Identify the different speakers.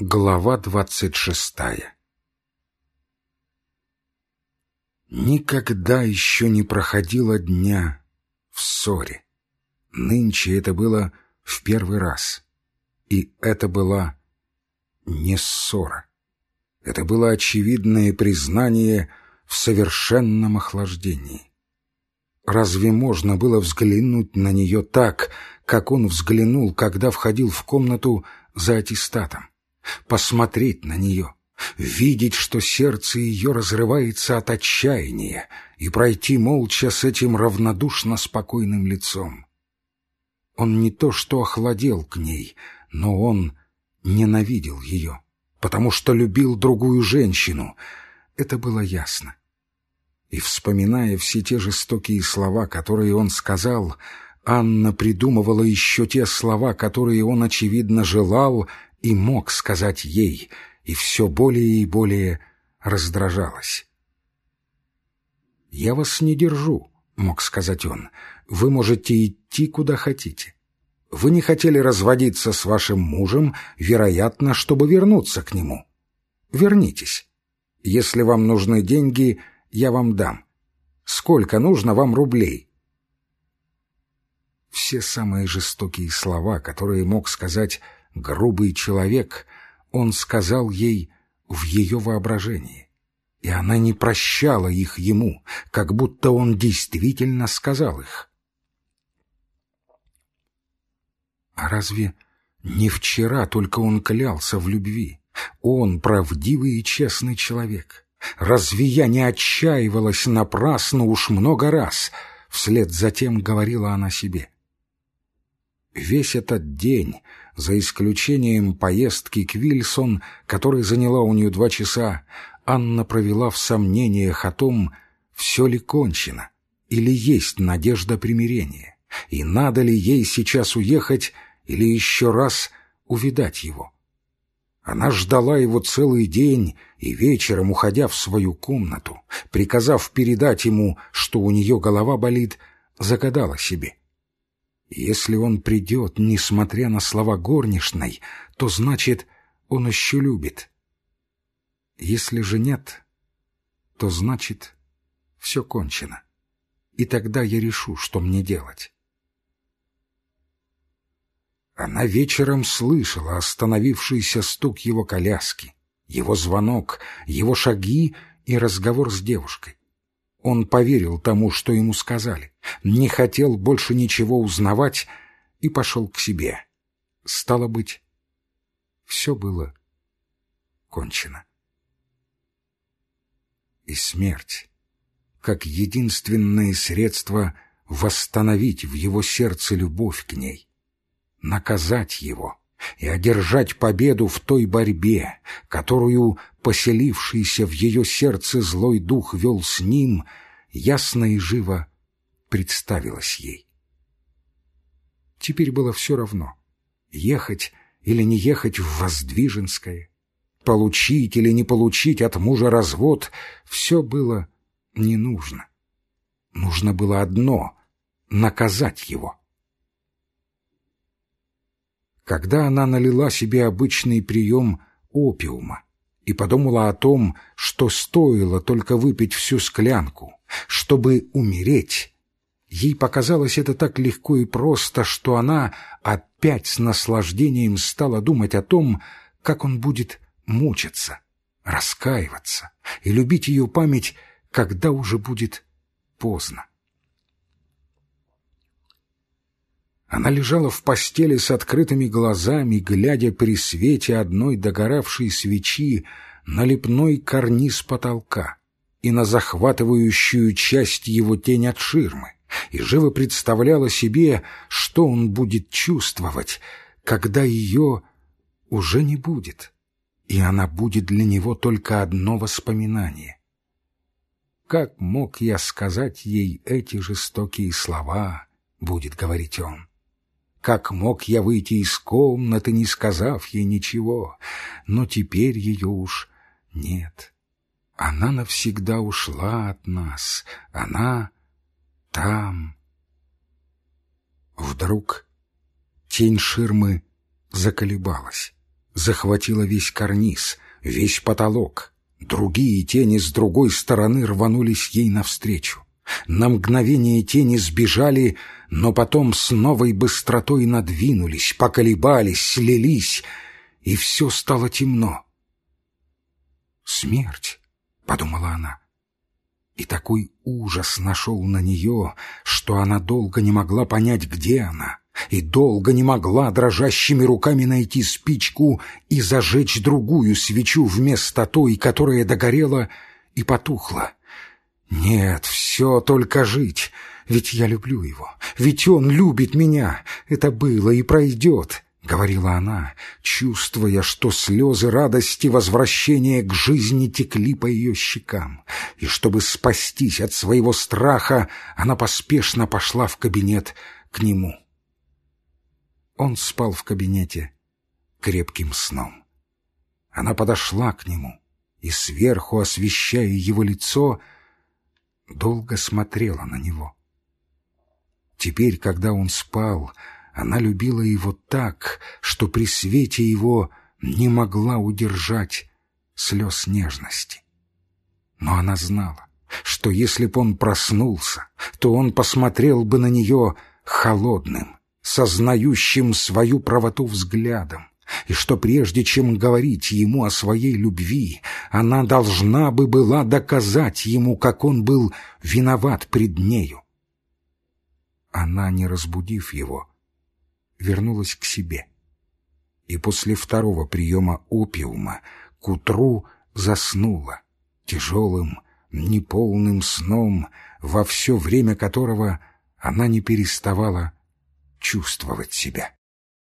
Speaker 1: Глава двадцать шестая Никогда еще не проходило дня в ссоре. Нынче это было в первый раз. И это была не ссора. Это было очевидное признание в совершенном охлаждении. Разве можно было взглянуть на нее так, как он взглянул, когда входил в комнату за аттестатом? Посмотреть на нее, видеть, что сердце ее разрывается от отчаяния, и пройти молча с этим равнодушно спокойным лицом. Он не то что охладел к ней, но он ненавидел ее, потому что любил другую женщину. Это было ясно. И, вспоминая все те жестокие слова, которые он сказал, Анна придумывала еще те слова, которые он, очевидно, желал и мог сказать ей, и все более и более раздражалась. «Я вас не держу», — мог сказать он. «Вы можете идти, куда хотите. Вы не хотели разводиться с вашим мужем, вероятно, чтобы вернуться к нему. Вернитесь. Если вам нужны деньги, я вам дам. Сколько нужно вам рублей?» Все самые жестокие слова, которые мог сказать грубый человек, он сказал ей в ее воображении. И она не прощала их ему, как будто он действительно сказал их. А разве не вчера только он клялся в любви? Он правдивый и честный человек. Разве я не отчаивалась напрасно уж много раз? Вслед за тем говорила она себе. Весь этот день, за исключением поездки к Вильсон, которая заняла у нее два часа, Анна провела в сомнениях о том, все ли кончено, или есть надежда примирения, и надо ли ей сейчас уехать или еще раз увидать его. Она ждала его целый день и вечером, уходя в свою комнату, приказав передать ему, что у нее голова болит, загадала себе. Если он придет, несмотря на слова горничной, то значит, он еще любит. Если же нет, то значит, все кончено. И тогда я решу, что мне делать. Она вечером слышала остановившийся стук его коляски, его звонок, его шаги и разговор с девушкой. Он поверил тому, что ему сказали, не хотел больше ничего узнавать и пошел к себе. Стало быть, все было кончено. И смерть, как единственное средство восстановить в его сердце любовь к ней, наказать его и одержать победу в той борьбе, которую поселившийся в ее сердце злой дух вел с ним, ясно и живо представилось ей. Теперь было все равно, ехать или не ехать в Воздвиженское, получить или не получить от мужа развод, все было не нужно. Нужно было одно — наказать его. Когда она налила себе обычный прием опиума и подумала о том, что стоило только выпить всю склянку, чтобы умереть, ей показалось это так легко и просто, что она опять с наслаждением стала думать о том, как он будет мучиться, раскаиваться и любить ее память, когда уже будет поздно. Она лежала в постели с открытыми глазами, глядя при свете одной догоравшей свечи на лепной карниз потолка и на захватывающую часть его тень от ширмы, и живо представляла себе, что он будет чувствовать, когда ее уже не будет, и она будет для него только одно воспоминание. «Как мог я сказать ей эти жестокие слова?» — будет говорить он. Как мог я выйти из комнаты, не сказав ей ничего? Но теперь ее уж нет. Она навсегда ушла от нас. Она там. Вдруг тень ширмы заколебалась, захватила весь карниз, весь потолок. Другие тени с другой стороны рванулись ей навстречу. На мгновение тени сбежали, но потом с новой быстротой надвинулись, поколебались, слились, и все стало темно. «Смерть», — подумала она, и такой ужас нашел на нее, что она долго не могла понять, где она, и долго не могла дрожащими руками найти спичку и зажечь другую свечу вместо той, которая догорела и потухла. Нет, все только жить, ведь я люблю его, ведь он любит меня, это было и пройдет». — говорила она, чувствуя, что слезы радости возвращения к жизни текли по ее щекам, и чтобы спастись от своего страха, она поспешно пошла в кабинет к нему. Он спал в кабинете крепким сном. Она подошла к нему и, сверху освещая его лицо, долго смотрела на него. Теперь, когда он спал, она любила его так, что при свете его не могла удержать слез нежности. Но она знала, что если б он проснулся, то он посмотрел бы на нее холодным, сознающим свою правоту взглядом, и что прежде чем говорить ему о своей любви, она должна бы была доказать ему, как он был виноват пред нею. Она, не разбудив его, вернулась к себе. И после второго приема опиума к утру заснула тяжелым, неполным сном, во все время которого она не переставала чувствовать себя.